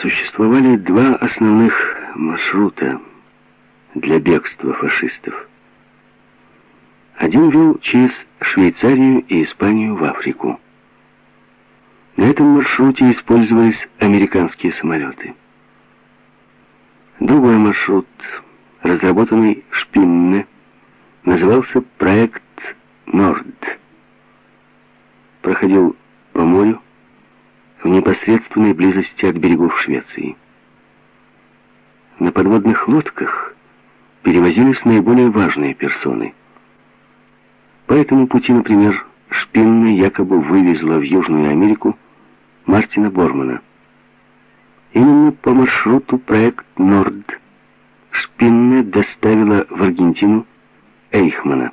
Существовали два основных маршрута для бегства фашистов. Один вел через Швейцарию и Испанию в Африку. На этом маршруте использовались американские самолеты. Другой маршрут, разработанный Шпинне, назывался проект «Норд». Проходил по морю в непосредственной близости от берегов Швеции. На подводных лодках перевозились наиболее важные персоны. По этому пути, например, Шпинна якобы вывезла в Южную Америку Мартина Бормана. Именно по маршруту проект «Норд» Шпинне доставила в Аргентину Эйхмана.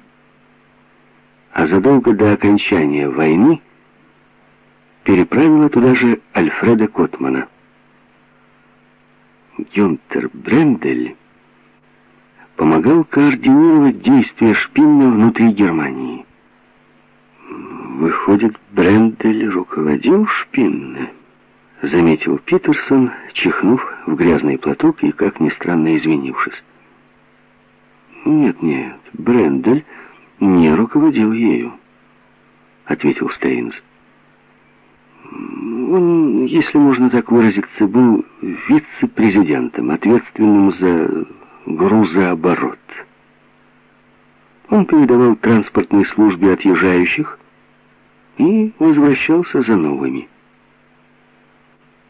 А задолго до окончания войны переправила туда же Альфреда Котмана. Гюнтер Брендель помогал координировать действия Шпинна внутри Германии. Выходит, Брендель руководил Шпинне, заметил Питерсон, чихнув в грязный платок и, как ни странно, извинившись. Нет, нет, Брендель не руководил ею, ответил Стейнс. Он, если можно так выразиться, был вице-президентом, ответственным за грузооборот. Он передавал транспортной службе отъезжающих и возвращался за новыми.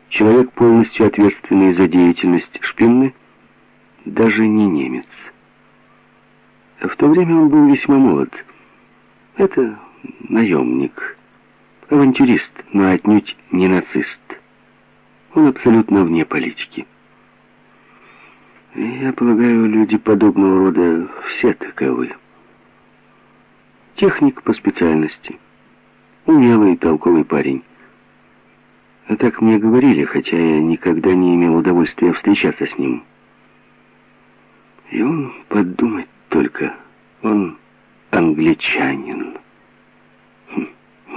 Человек, полностью ответственный за деятельность Шпинны, даже не немец. В то время он был весьма молод. Это наемник, авантюрист, но отнюдь не нацист. Он абсолютно вне политики. Я полагаю, люди подобного рода все таковы. Техник по специальности. Умелый, толковый парень. А так мне говорили, хотя я никогда не имел удовольствия встречаться с ним. И он, подумать только, он англичанин.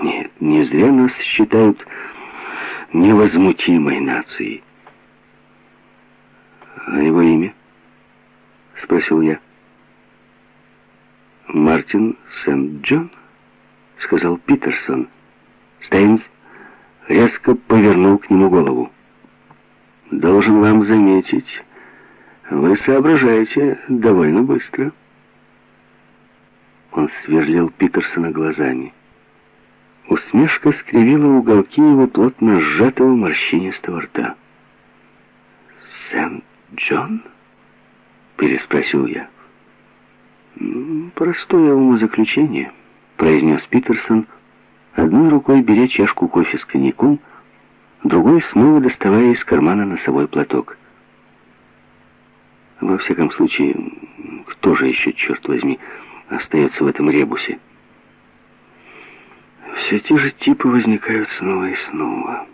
Нет, не зря нас считают невозмутимой нацией. «А его имя?» — спросил я. «Мартин Сент-Джон?» — сказал Питерсон. Стейнс резко повернул к нему голову. «Должен вам заметить, вы соображаете довольно быстро». Он сверлил Питерсона глазами. Усмешка скривила уголки его плотно сжатого морщинистого рта. «Сент-Джон?» — переспросил я. «Простое умозаключение», — произнес Питерсон, одной рукой беря чашку кофе с коньяком, другой снова доставая из кармана носовой платок. Во всяком случае, кто же еще, черт возьми, остается в этом ребусе? Все те же типы возникают снова и снова.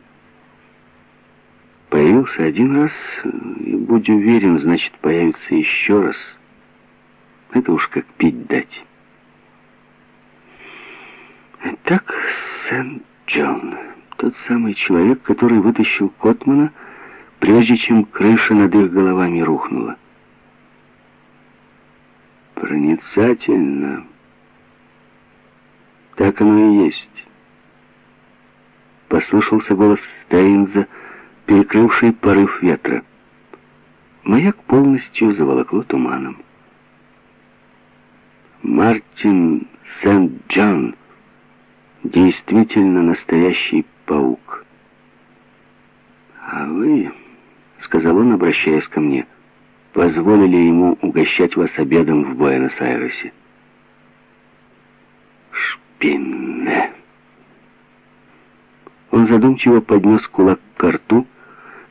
Появился один раз, и, будь уверен, значит, появится еще раз. Это уж как пить дать. Итак, Сент-Джон, тот самый человек, который вытащил Котмана, прежде чем крыша над их головами рухнула. Проницательно. Так оно и есть. Послышался голос Стейнза, перекрывший порыв ветра. Маяк полностью заволокло туманом. Мартин Сент-Джон действительно настоящий паук. «А вы, — сказал он, обращаясь ко мне, — позволили ему угощать вас обедом в Буэнос-Айресе». «Шпинне!» Он задумчиво поднес кулак к рту,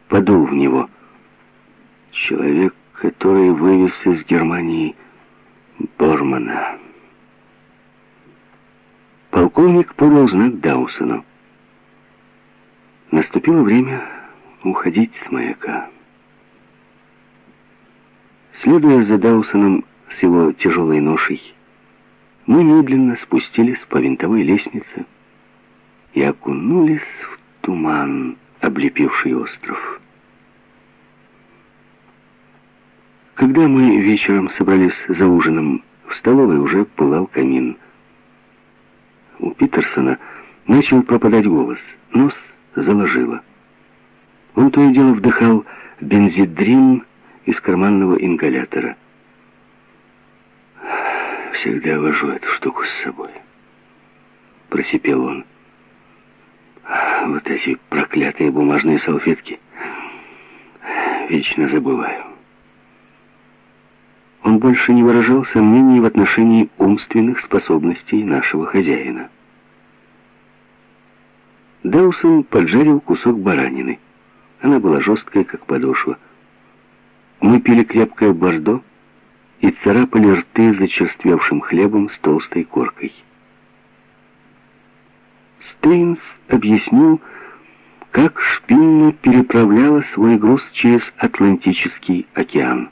подул в него. Человек, который вывез из Германии Бормана. Полковник подал знак Даусону. Наступило время уходить с маяка. Следуя за Даусоном с его тяжелой ношей, мы медленно спустились по винтовой лестнице и окунулись в туман, облепивший остров. Когда мы вечером собрались за ужином, в столовой уже пылал камин. У Питерсона начал пропадать голос, нос заложило. Он то и дело вдыхал бензидрин из карманного ингалятора. «Всегда вожу эту штуку с собой», — просипел он. «Вот эти проклятые бумажные салфетки вечно забываю». Он больше не выражал сомнений в отношении умственных способностей нашего хозяина. Даусон поджарил кусок баранины. Она была жесткая, как подошва. Мы пили крепкое бордо и царапали рты зачерствевшим хлебом с толстой коркой. Стейнс объяснил, как Шпинна переправляла свой груз через Атлантический океан.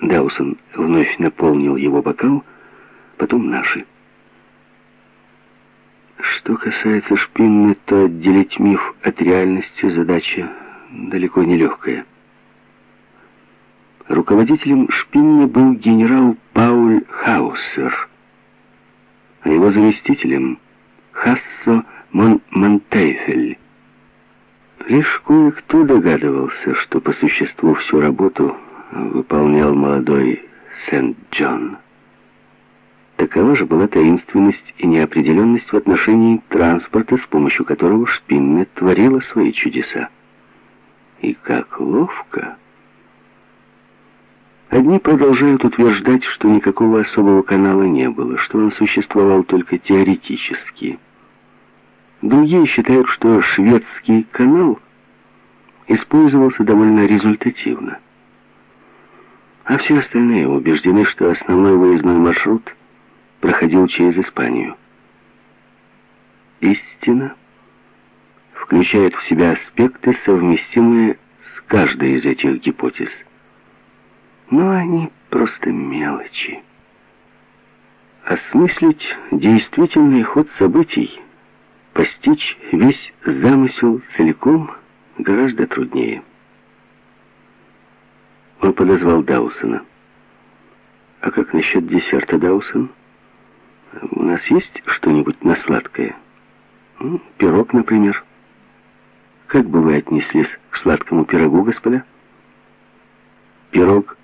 Даусон вновь наполнил его бокал, потом наши. Что касается Шпинны, то отделить миф от реальности задача далеко не легкая. Руководителем Шпинны был генерал Пауль Хаусер, а его заместителем Хассо Мон Монтейфель. Лишь кое-кто догадывался, что по существу всю работу выполнял молодой Сент-Джон. Такова же была таинственность и неопределенность в отношении транспорта, с помощью которого Шпинне творила свои чудеса. И как ловко! Одни продолжают утверждать, что никакого особого канала не было, что он существовал только теоретически. Другие считают, что шведский канал использовался довольно результативно. А все остальные убеждены, что основной выездной маршрут проходил через Испанию. Истина включает в себя аспекты, совместимые с каждой из этих гипотез. Но они просто мелочи. Осмыслить действительный ход событий, постичь весь замысел целиком гораздо труднее. Он подозвал Даусона. «А как насчет десерта, Даусон? У нас есть что-нибудь на сладкое? Ну, пирог, например. Как бы вы отнеслись к сладкому пирогу, господа?» «Пирог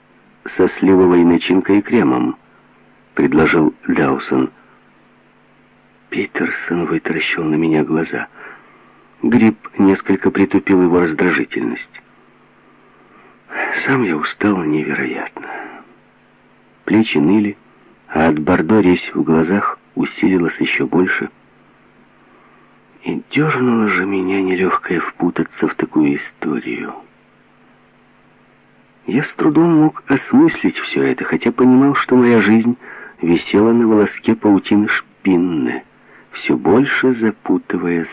со сливовой начинкой и кремом», — предложил Даусон. Питерсон вытаращил на меня глаза. Гриб несколько притупил его раздражительность. Сам я устал невероятно. Плечи ныли, а от бордо резь в глазах усилилась еще больше. И дернуло же меня нелегкое впутаться в такую историю. Я с трудом мог осмыслить все это, хотя понимал, что моя жизнь висела на волоске паутины шпинны, все больше запутываясь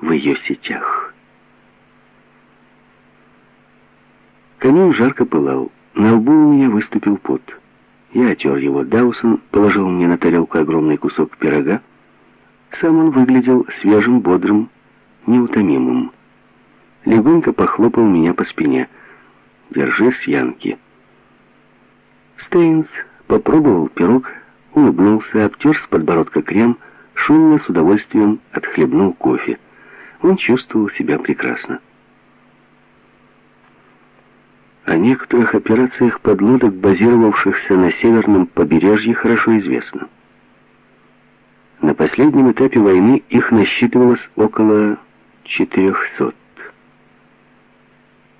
в ее сетях. Камин жарко пылал. На лбу у меня выступил пот. Я отер его. Даусон положил мне на тарелку огромный кусок пирога. Сам он выглядел свежим, бодрым, неутомимым. Легонько похлопал меня по спине. «Держись, Янки». Стейнс попробовал пирог, улыбнулся, обтер с подбородка крем, шумно, с удовольствием отхлебнул кофе. Он чувствовал себя прекрасно. О некоторых операциях подлодок, базировавшихся на северном побережье, хорошо известно. На последнем этапе войны их насчитывалось около 400.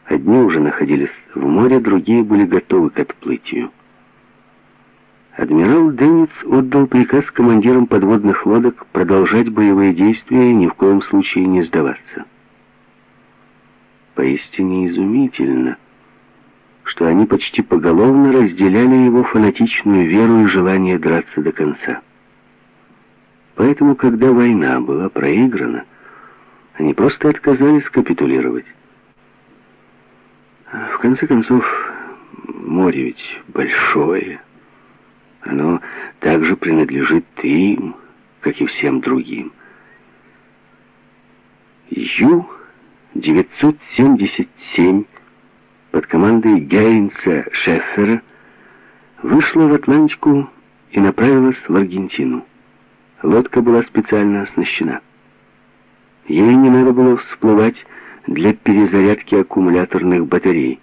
Одни уже находились в море, другие были готовы к отплытию. Адмирал Денниц отдал приказ командирам подводных лодок продолжать боевые действия и ни в коем случае не сдаваться. Поистине изумительно, что они почти поголовно разделяли его фанатичную веру и желание драться до конца. Поэтому, когда война была проиграна, они просто отказались капитулировать. В конце концов, море ведь большое. Оно также принадлежит им, как и всем другим. Ю-977 под командой Гейнса Шеффера вышла в Атлантику и направилась в Аргентину. Лодка была специально оснащена. Ей не надо было всплывать для перезарядки аккумуляторных батарей.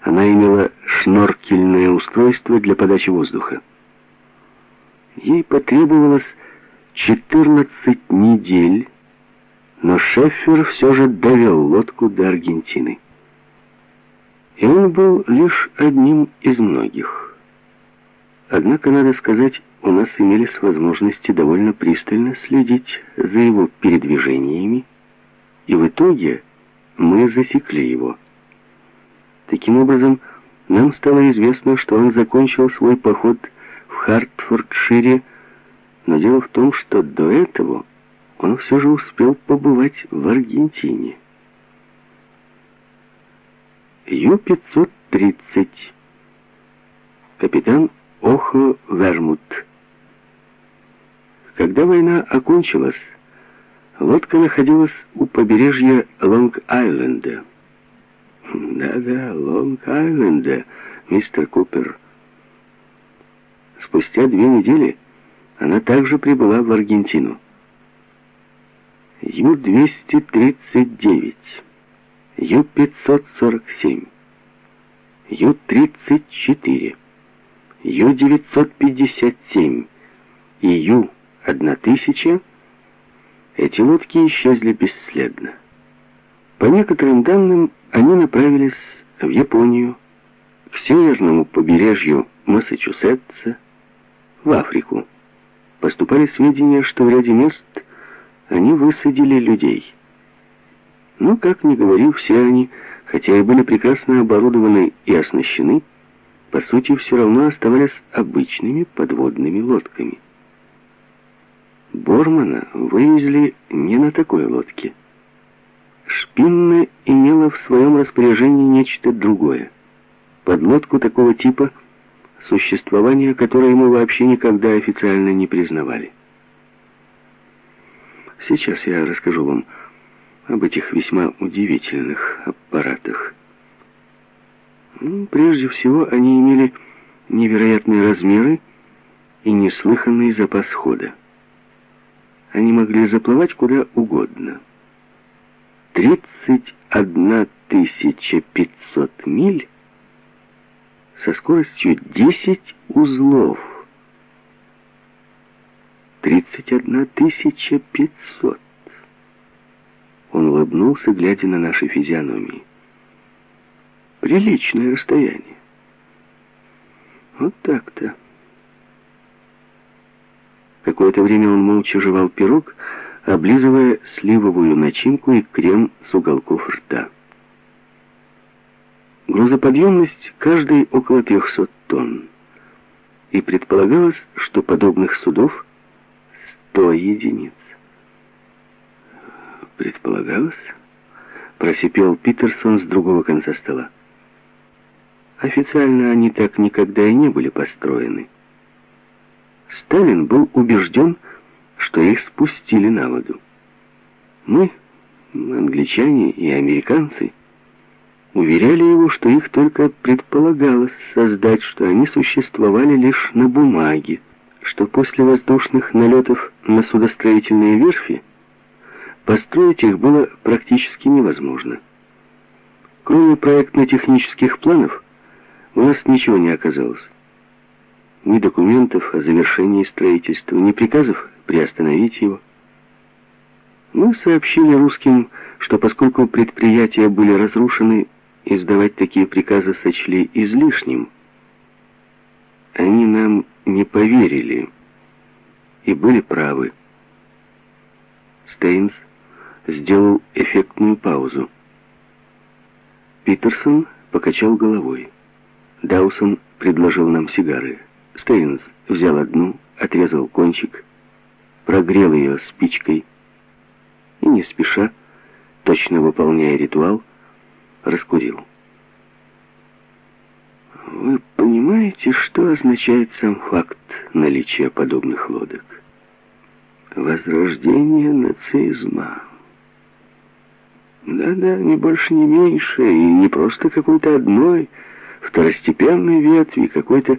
Она имела шноркельное устройство для подачи воздуха. Ей потребовалось 14 недель, но Шеффер все же довел лодку до Аргентины. И он был лишь одним из многих. Однако, надо сказать, у нас имелись возможности довольно пристально следить за его передвижениями, и в итоге мы засекли его. Таким образом, нам стало известно, что он закончил свой поход в Хартфордшире, но дело в том, что до этого он все же успел побывать в Аргентине. Ю-530. Капитан Охо Вермут. Когда война окончилась, лодка находилась у побережья Лонг-Айленда. Да-да, Лонг-Айленда, мистер Купер. Спустя две недели она также прибыла в Аргентину. Ю-239, Ю-547, Ю-34, Ю-957 и Ю-1000 эти лодки исчезли бесследно. По некоторым данным, они направились в Японию, к северному побережью Массачусетса, в Африку. Поступали сведения, что в ряде мест они высадили людей. Но, как ни говорил, все они, хотя и были прекрасно оборудованы и оснащены, по сути, все равно оставались обычными подводными лодками. Бормана вывезли не на такой лодке. Шпинна имела в своем распоряжении нечто другое. Подлодку такого типа, существование которой мы вообще никогда официально не признавали. Сейчас я расскажу вам об этих весьма удивительных аппаратах. Ну, прежде всего, они имели невероятные размеры и неслыханный запас хода. Они могли заплывать куда угодно. 31 500 миль со скоростью 10 узлов. 31 500. Он улыбнулся, глядя на наши физиономии. Приличное расстояние. Вот так-то. Какое-то время он молча жевал пирог, облизывая сливовую начинку и крем с уголков рта. Грузоподъемность каждой около 300 тонн. И предполагалось, что подобных судов 100 единиц. Предполагалось? Просипел Питерсон с другого конца стола. Официально они так никогда и не были построены. Сталин был убежден, что их спустили на воду. Мы, англичане и американцы, уверяли его, что их только предполагалось создать, что они существовали лишь на бумаге, что после воздушных налетов на судостроительные верфи построить их было практически невозможно. Кроме проектно-технических планов, у нас ничего не оказалось. Ни документов о завершении строительства, ни приказов приостановить его. Мы сообщили русским, что поскольку предприятия были разрушены, издавать такие приказы сочли излишним. Они нам не поверили и были правы. Стейнс сделал эффектную паузу. Питерсон покачал головой. Даусон предложил нам сигары. Стейнс взял одну, отрезал кончик, прогрел ее спичкой и, не спеша, точно выполняя ритуал, раскурил. Вы понимаете, что означает сам факт наличия подобных лодок? Возрождение нацизма. Да-да, не больше, не меньше, и не просто какой-то одной второстепенной ветви, какой-то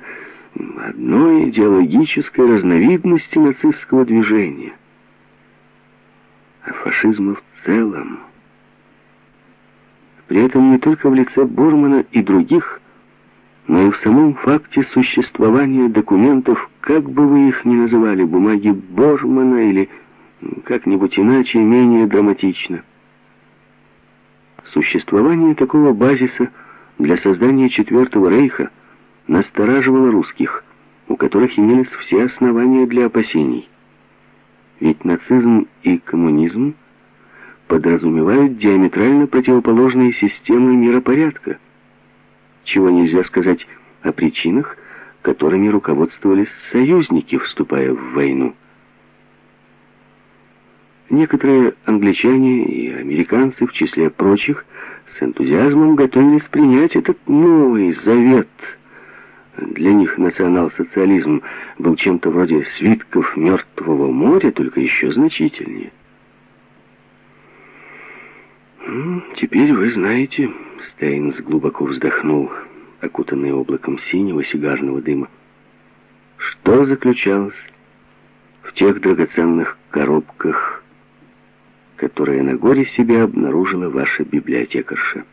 одной идеологической разновидности нацистского движения. А фашизма в целом. При этом не только в лице Бормана и других, но и в самом факте существования документов, как бы вы их ни называли, бумаги Бормана или как-нибудь иначе, менее драматично. Существование такого базиса для создания Четвертого Рейха настораживало русских, у которых имелись все основания для опасений. Ведь нацизм и коммунизм подразумевают диаметрально противоположные системы миропорядка, чего нельзя сказать о причинах, которыми руководствовались союзники, вступая в войну. Некоторые англичане и американцы, в числе прочих, с энтузиазмом готовились принять этот новый завет. Для них национал-социализм был чем-то вроде свитков Мертвого моря, только еще значительнее. «Теперь вы знаете...» — Стейнс глубоко вздохнул, окутанный облаком синего сигарного дыма. «Что заключалось в тех драгоценных коробках, которое на горе себя обнаружила ваша библиотекарша.